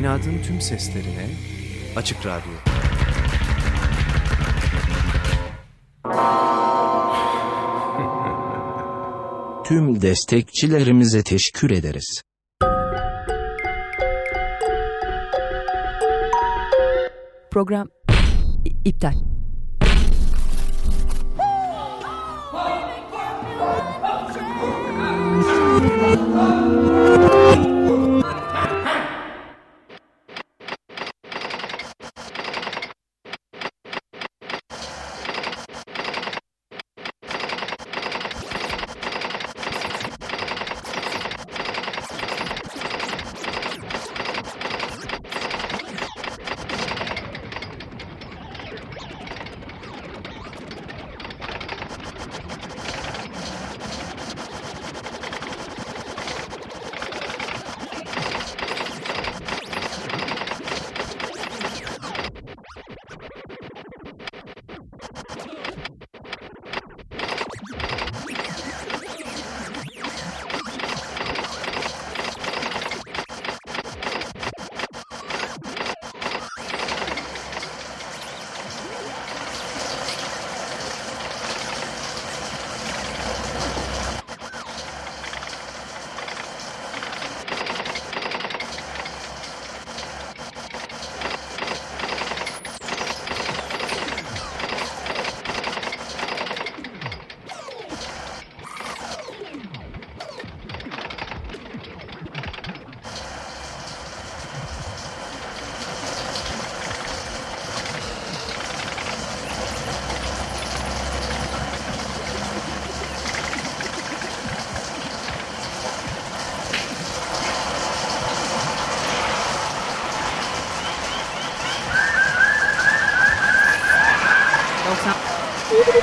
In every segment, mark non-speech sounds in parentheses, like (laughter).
Kainatın tüm seslerine Açık Radyo. (laughs) Tüm destekçilerimize teşekkür ederiz. Program i-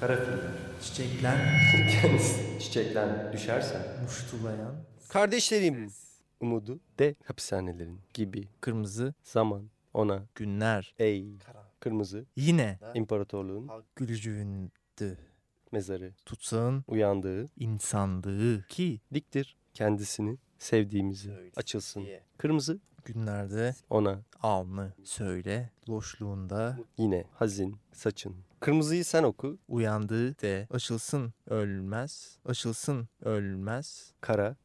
iptal. Çiçekler. Kendisi çiçekten düşersen. muştulayan. Kardeşlerim umudu de hapishanelerin gibi. Kırmızı. Zaman ona. Günler. Ey kırmızı. Yine. İmparatorluğun gülücüğündü. mezarı. Tutsağın uyandığı. insandığı. Ki diktir kendisini sevdiğimizi. Açılsın. Kırmızı günlerde ona. alnı. Söyle. Loşluğunda. Yine hazin saçın. Kırmızıyı sen oku. Uyandığı de. açılsın ölmez. Açılsın ölmez. Kara.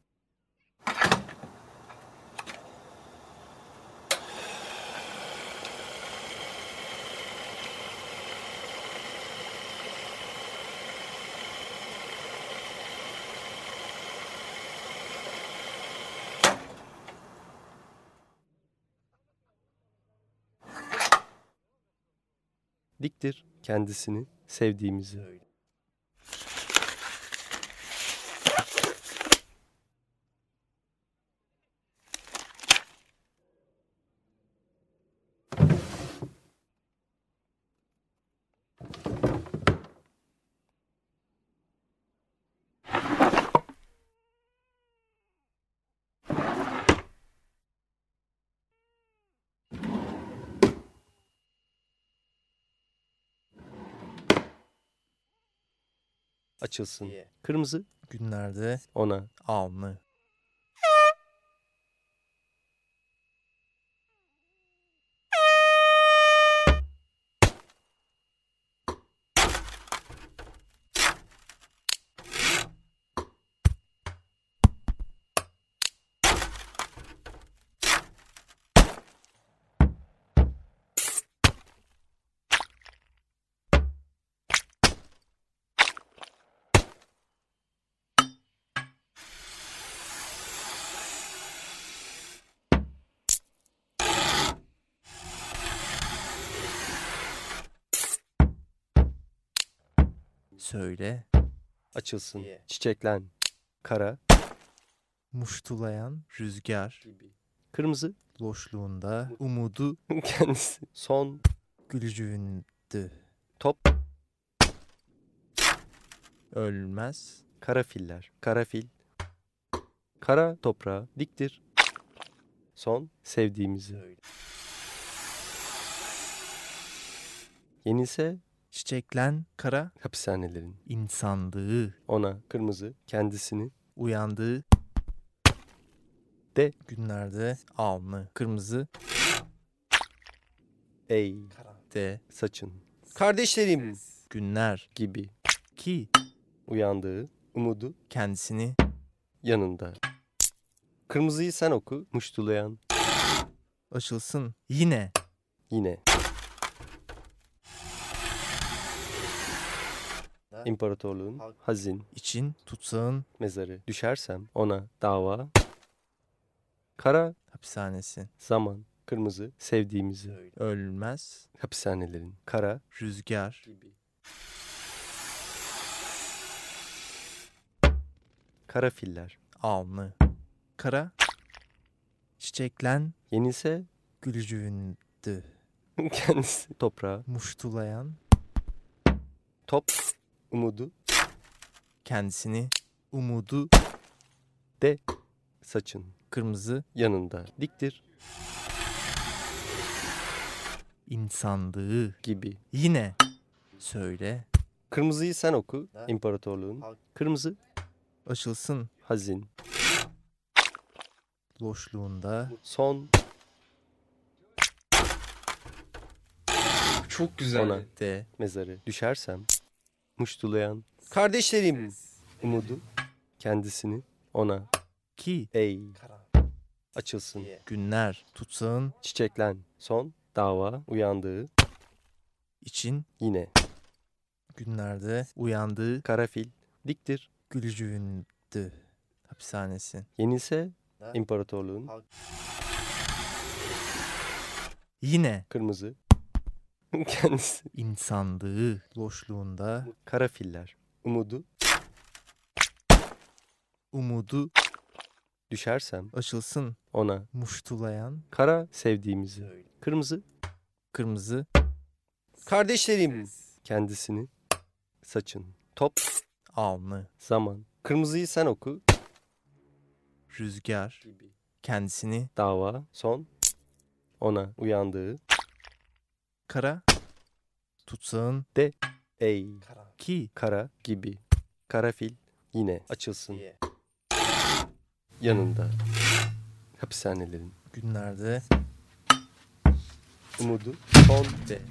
Diktir kendisini sevdiğimizi. Açılsın. Kırmızı günlerde ona alnı söyle açılsın. Çiçeklen. Kara muştulayan rüzgar kırmızı loşluğunda umudu (laughs) kendisi. Son gülücüğündü. top Ölmez kara filler. Kara fil. Kara toprağa diktir. Son sevdiğimizi. Yenilse çiçeklen kara hapishanelerin. insandığı Ona kırmızı kendisini uyandığı De. günlerde alnı kırmızı ey de saçın. Kardeşlerim günler gibi ki uyandığı umudu kendisini yanında. Kırmızıyı sen oku muştulayan açılsın yine yine. İmparatorluğun hazin için tutsağın mezarı. Düşersem ona dava. Kara hapishanesi. zaman kırmızı sevdiğimizi. Ölmez. Hapishanelerin kara rüzgar. kara filler. Alnı. Kara çiçeklen yenilse gülücüğündü. (laughs) kendisi. Toprağa Muştulayan top umudu. Kendisini umudu de saçın kırmızı yanında diktir. İnsandığı gibi. yine söyle. Kırmızıyı sen oku imparatorluğun. Kırmızı açılsın. hazin. Loşluğunda son. Çok güzel. ona de mezarı. düşersem muştulayan kardeşlerim. Umudu kendisini ona ki ey açılsın. Günler tutsağın çiçeklen son dava uyandığı için yine. günlerde uyandığı karafil diktir. Gülücüğündü hapishanesi. yenilse imparatorluğun Yine kırmızı (laughs) kendisi. İnsandığı loşluğunda kara filler. Umudu. Umudu düşersem açılsın ona. muştulayan kara sevdiğimizi. Kırmızı. Kırmızı kardeşlerim kendisini saçın. Top. Alnı, Zaman. Kırmızıyı sen oku. rüzgar, Gibi. kendisini, Dava. Son. Ona uyandığı. Kara, tutsağın, Ey. ki, Kara gibi. Karafil. Yine açılsın. Yanında. Hapishanelerin. günlerde, Umudu. Son. De.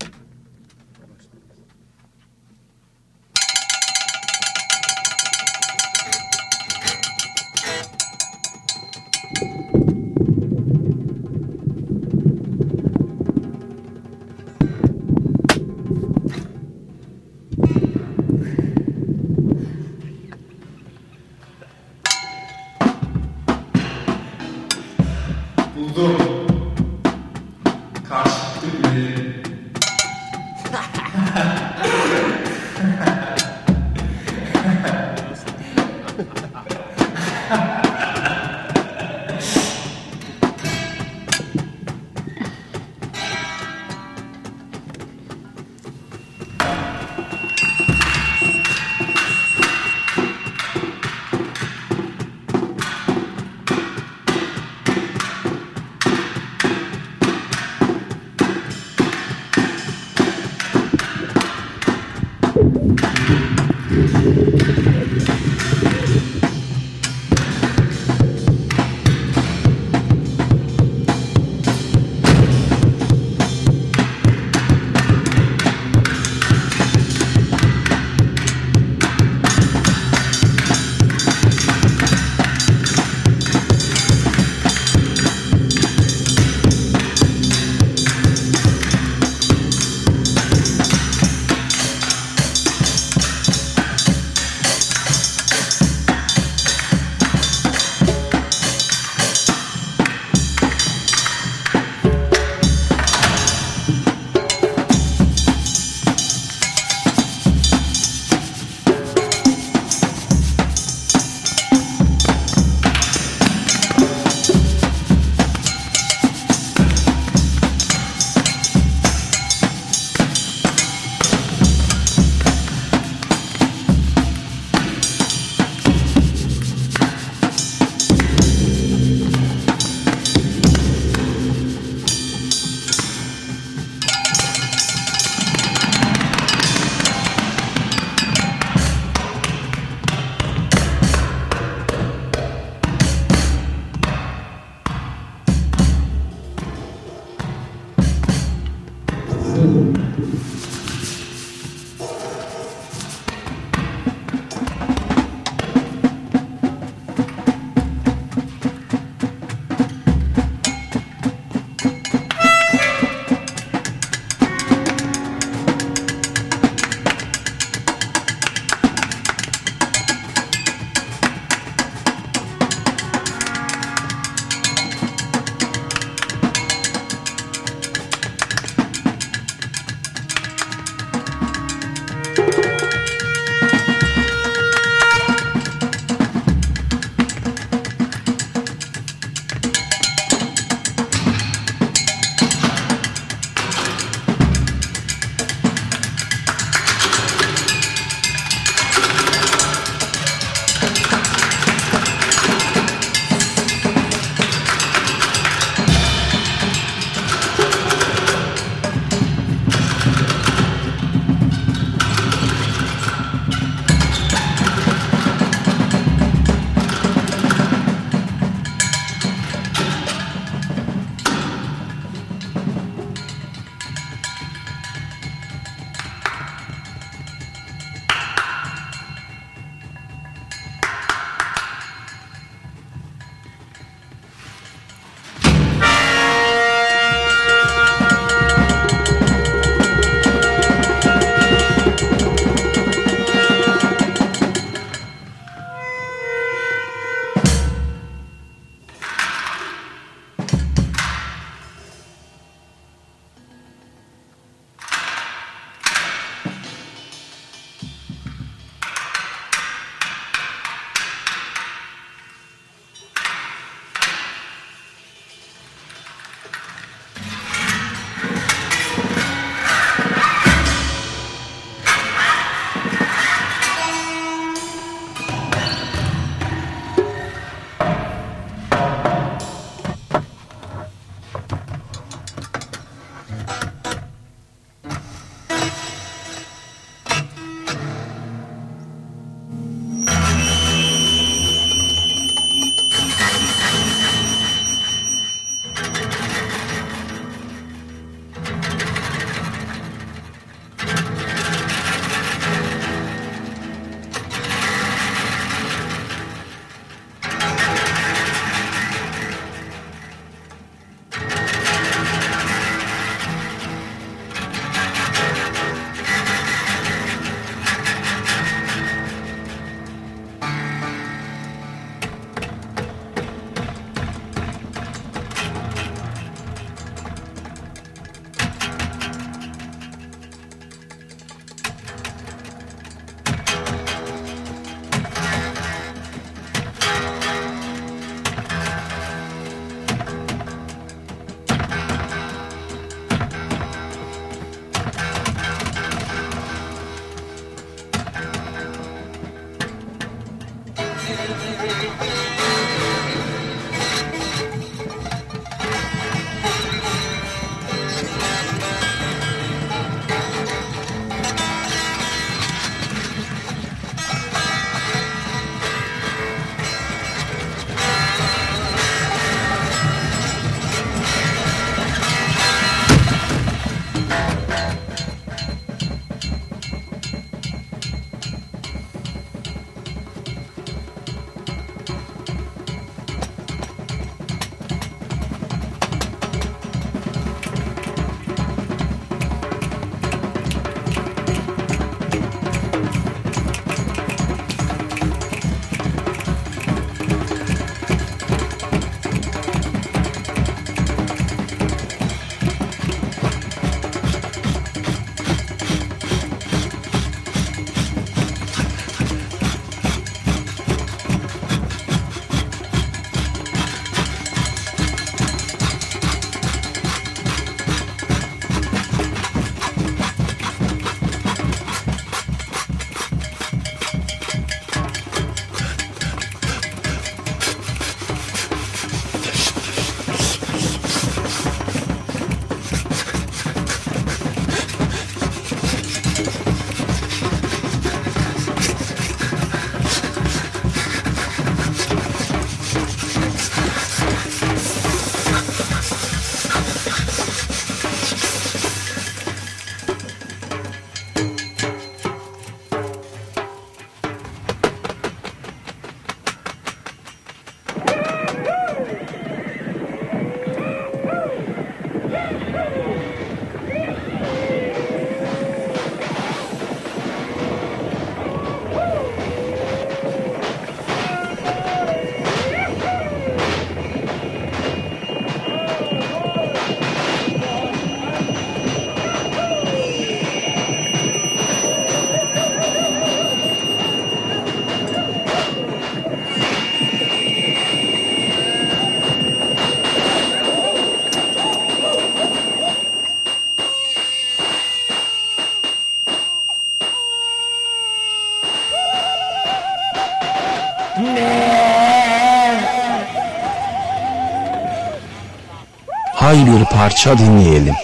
Hay bir parça dinleyelim.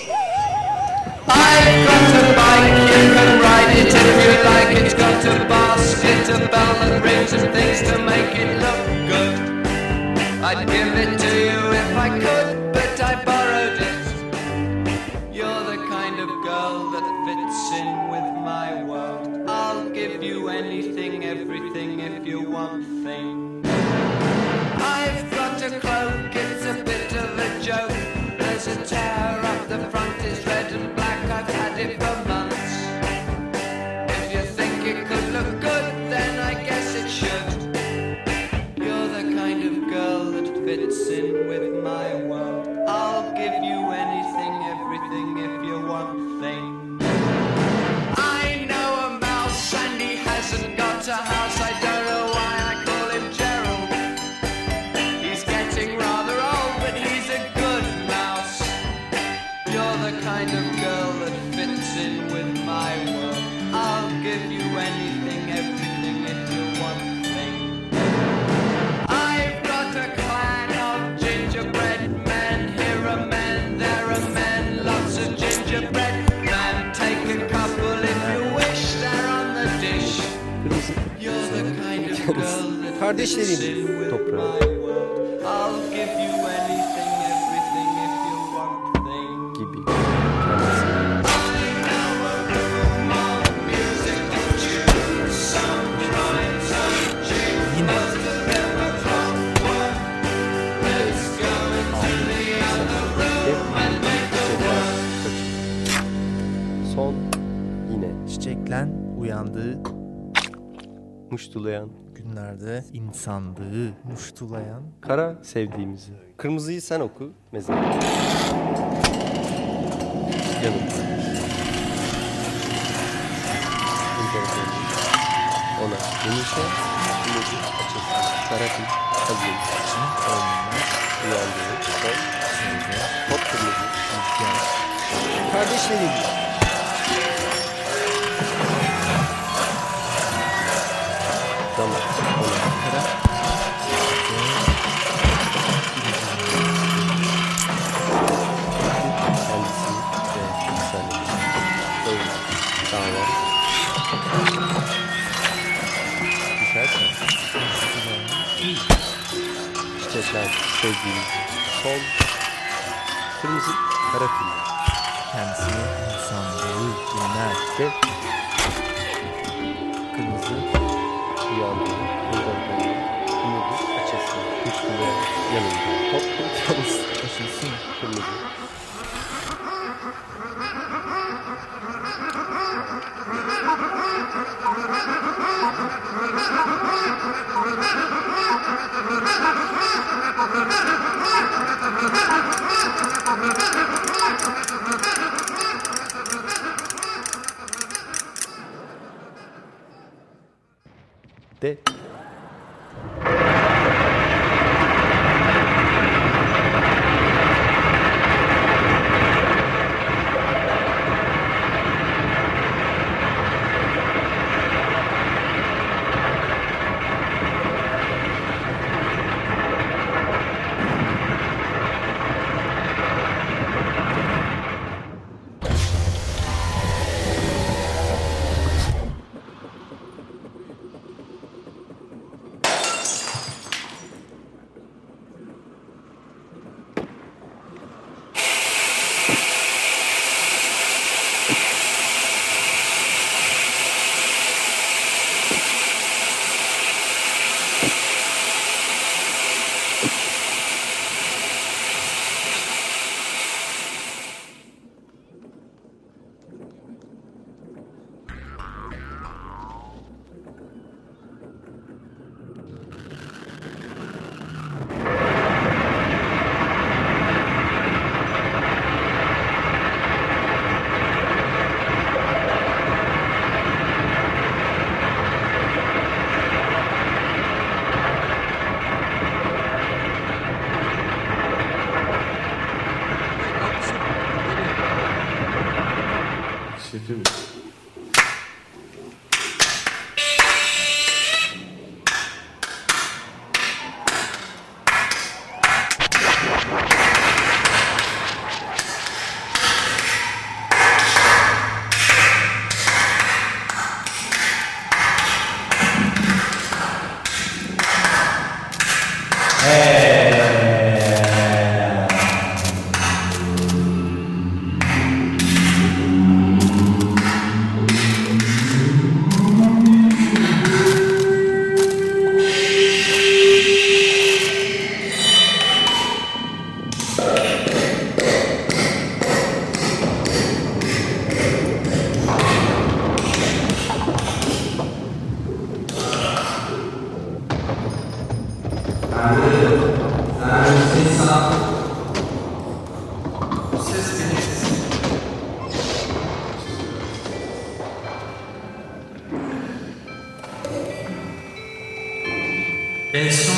uyandığı muştulayan günlerde insanlığı muştulayan kara sevdiğimizi. Kırmızıyı sen oku mesela. Canım. Ona dönüşe ilacı açılsın. Terapi hazır. Çin olmaz. Hop kırmızı. Kardeşlerim. Dallar. Kendisi ve yükseldi. Oyun daha var. Düşersen. İşte ben sevdiğim sol kırmızı kara fil. Kendisini insanlığı bilmez ve hjemme. hjemme. It's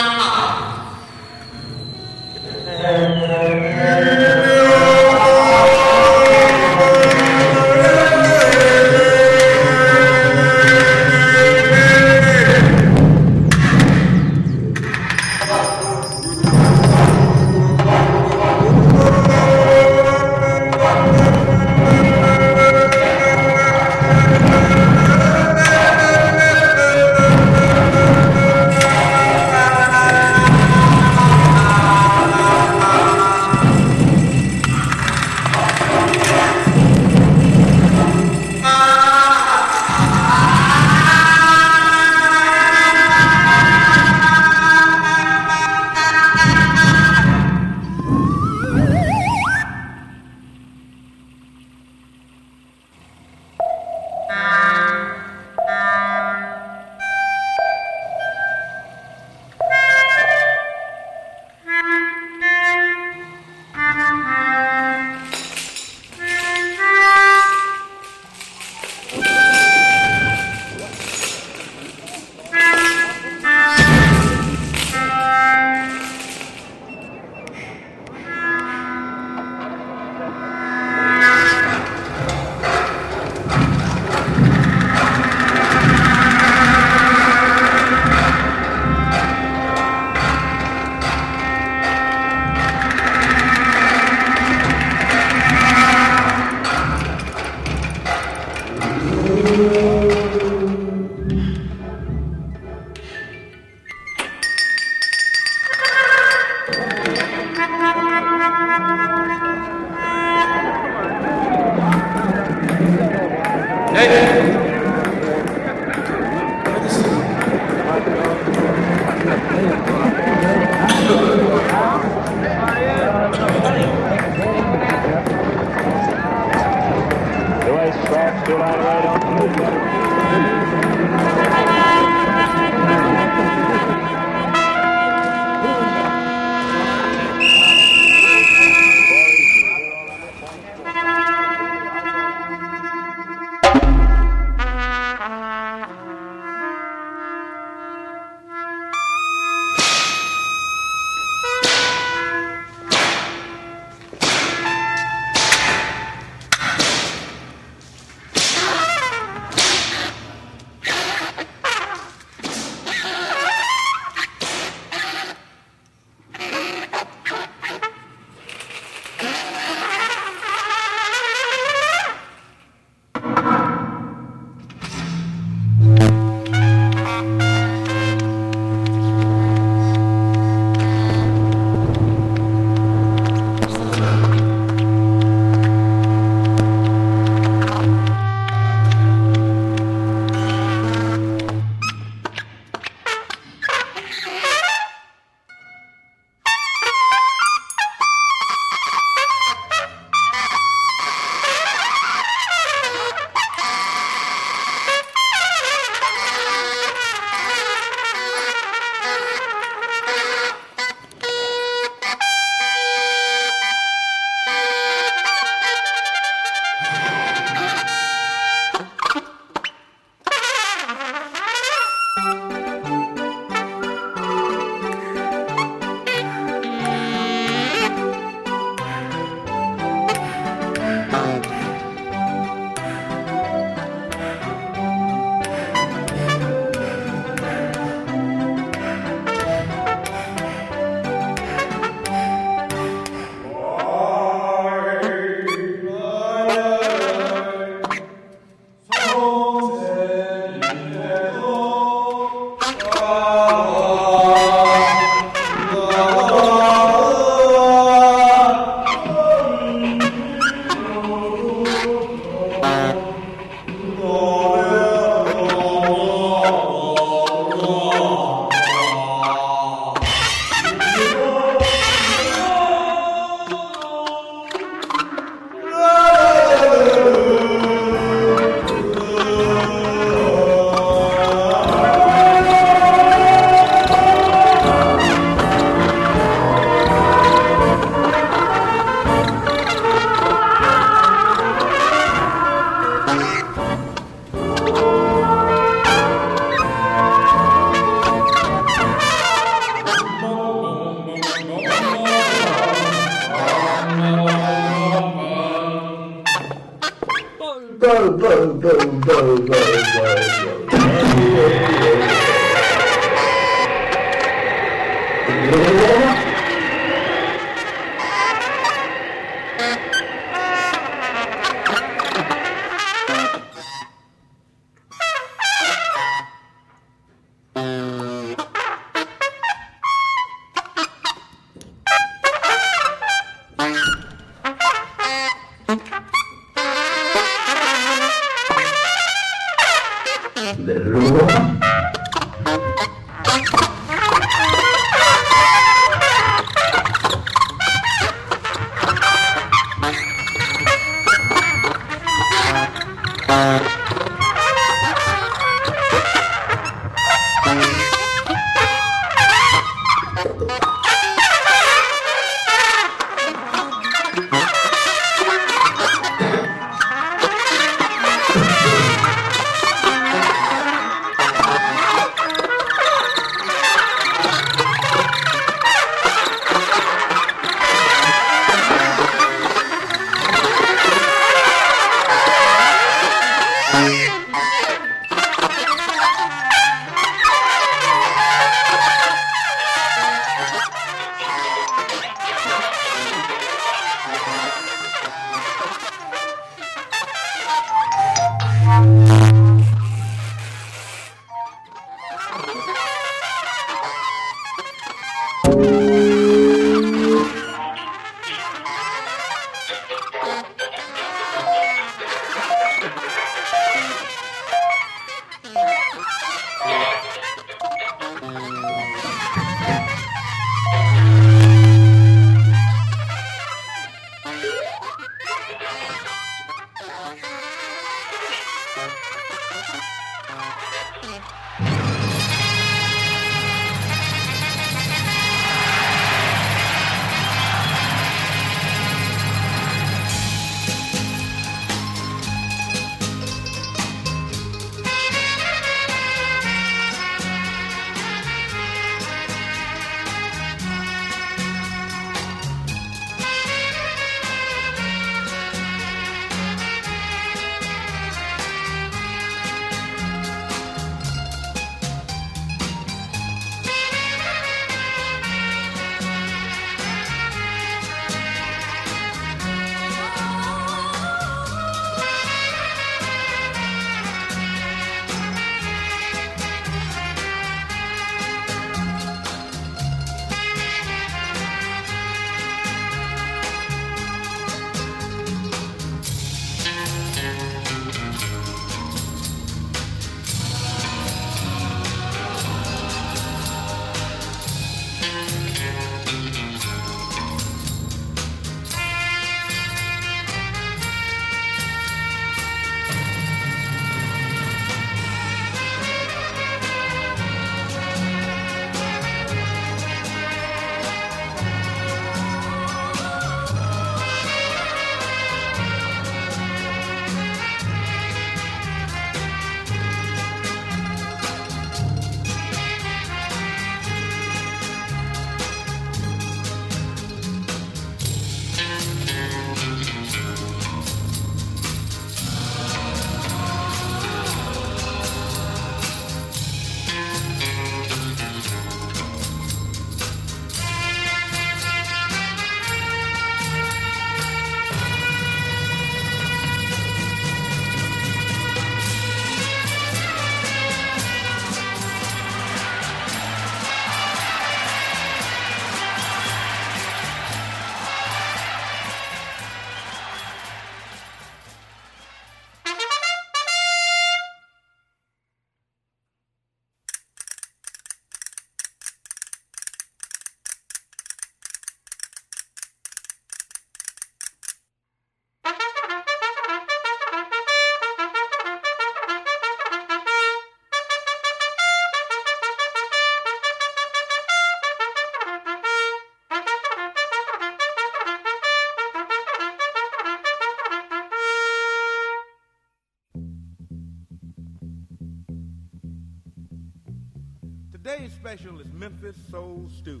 Memphis Soul Stew.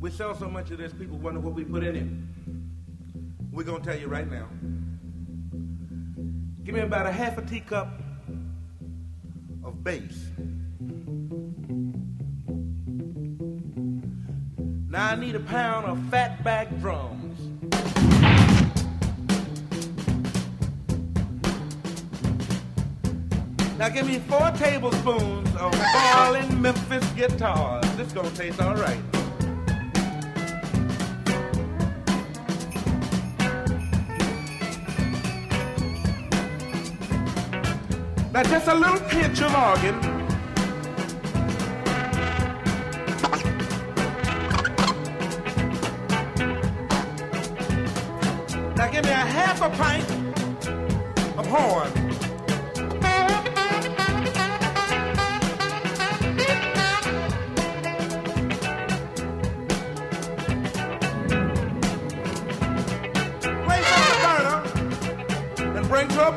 We sell so much of this, people wonder what we put in it. We're gonna tell you right now. Give me about a half a teacup of base. Now I need a pound of fatback drums. Now give me four tablespoons of falling Memphis guitars. This gonna taste all right. Now just a little pinch of organ. Now give me a half a pint of horn.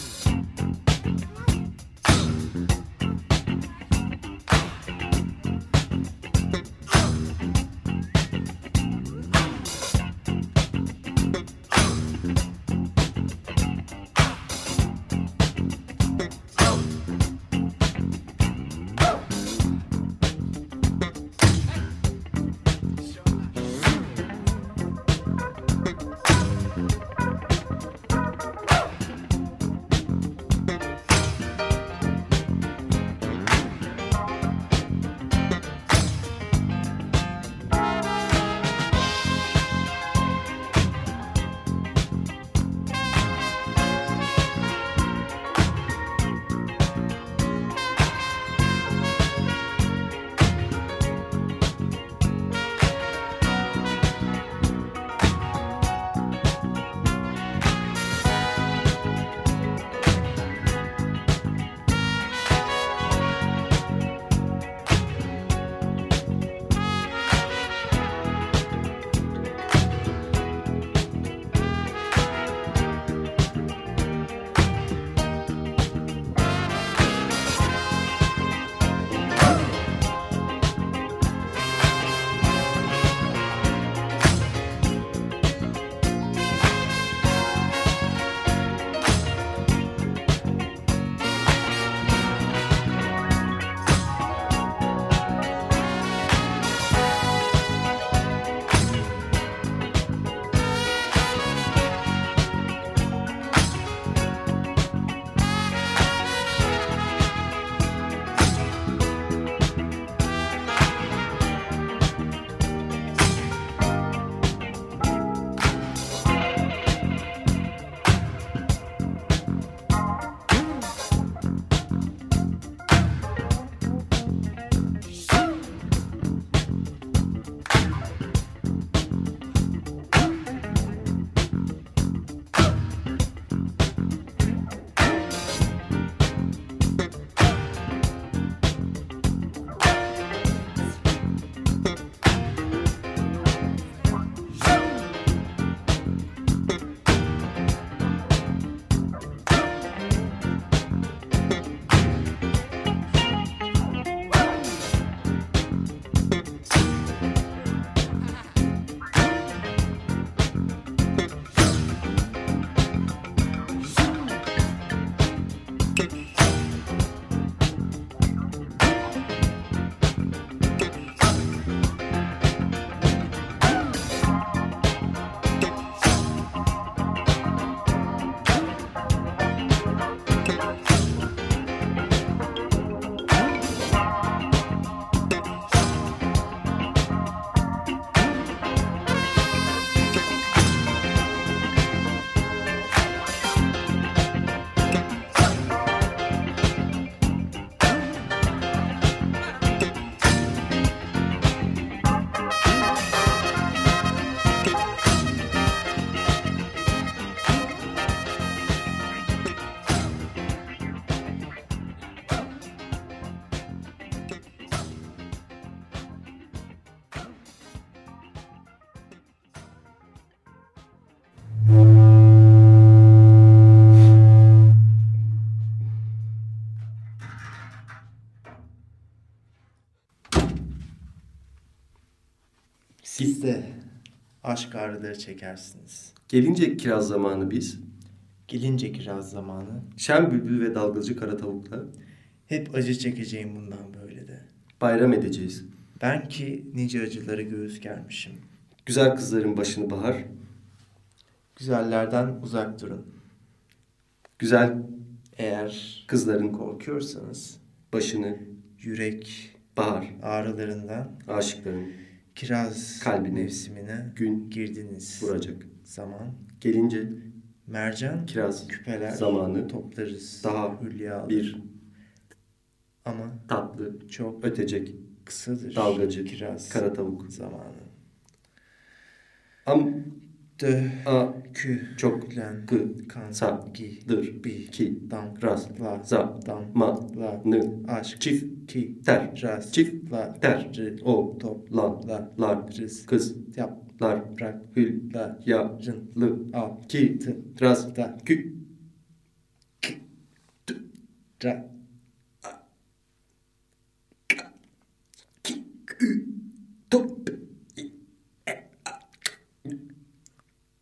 Mm. Siz de aşk ağrıları çekersiniz. Gelince kiraz zamanı biz. Gelince kiraz zamanı Şen bülbül ve dalgacı kara tavukla hep acı çekeceğim bundan böyle de. bayram edeceğiz. Ben ki nice acıları göğüs germişim. Güzel kızların başını bahar. Güzellerden uzak durun. Güzel Eğer kızların korkuyorsanız başını yürek bahar. ağrılarından Aşıkların kiraz Kalbine mevsimine gün girdiniz. vuracak. Zaman Gelince mercan kiraz küpeler zamanı toplarız. daha hülya bir ama tatlı çok ötecek kısadır. dalgacı kiraz kara tavuk. zamanı. Am Dö a kü çok len kı kan sa gi dır bi ki dam ras la za dam ma la nı aşk çift ki ter ras çift la ter rı o top lan la lar rız kız yap lar bırak hül la ya rın lı al ki tı ras da kü ra ki kü top da da o a l a za me ç da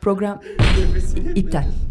Program iptal.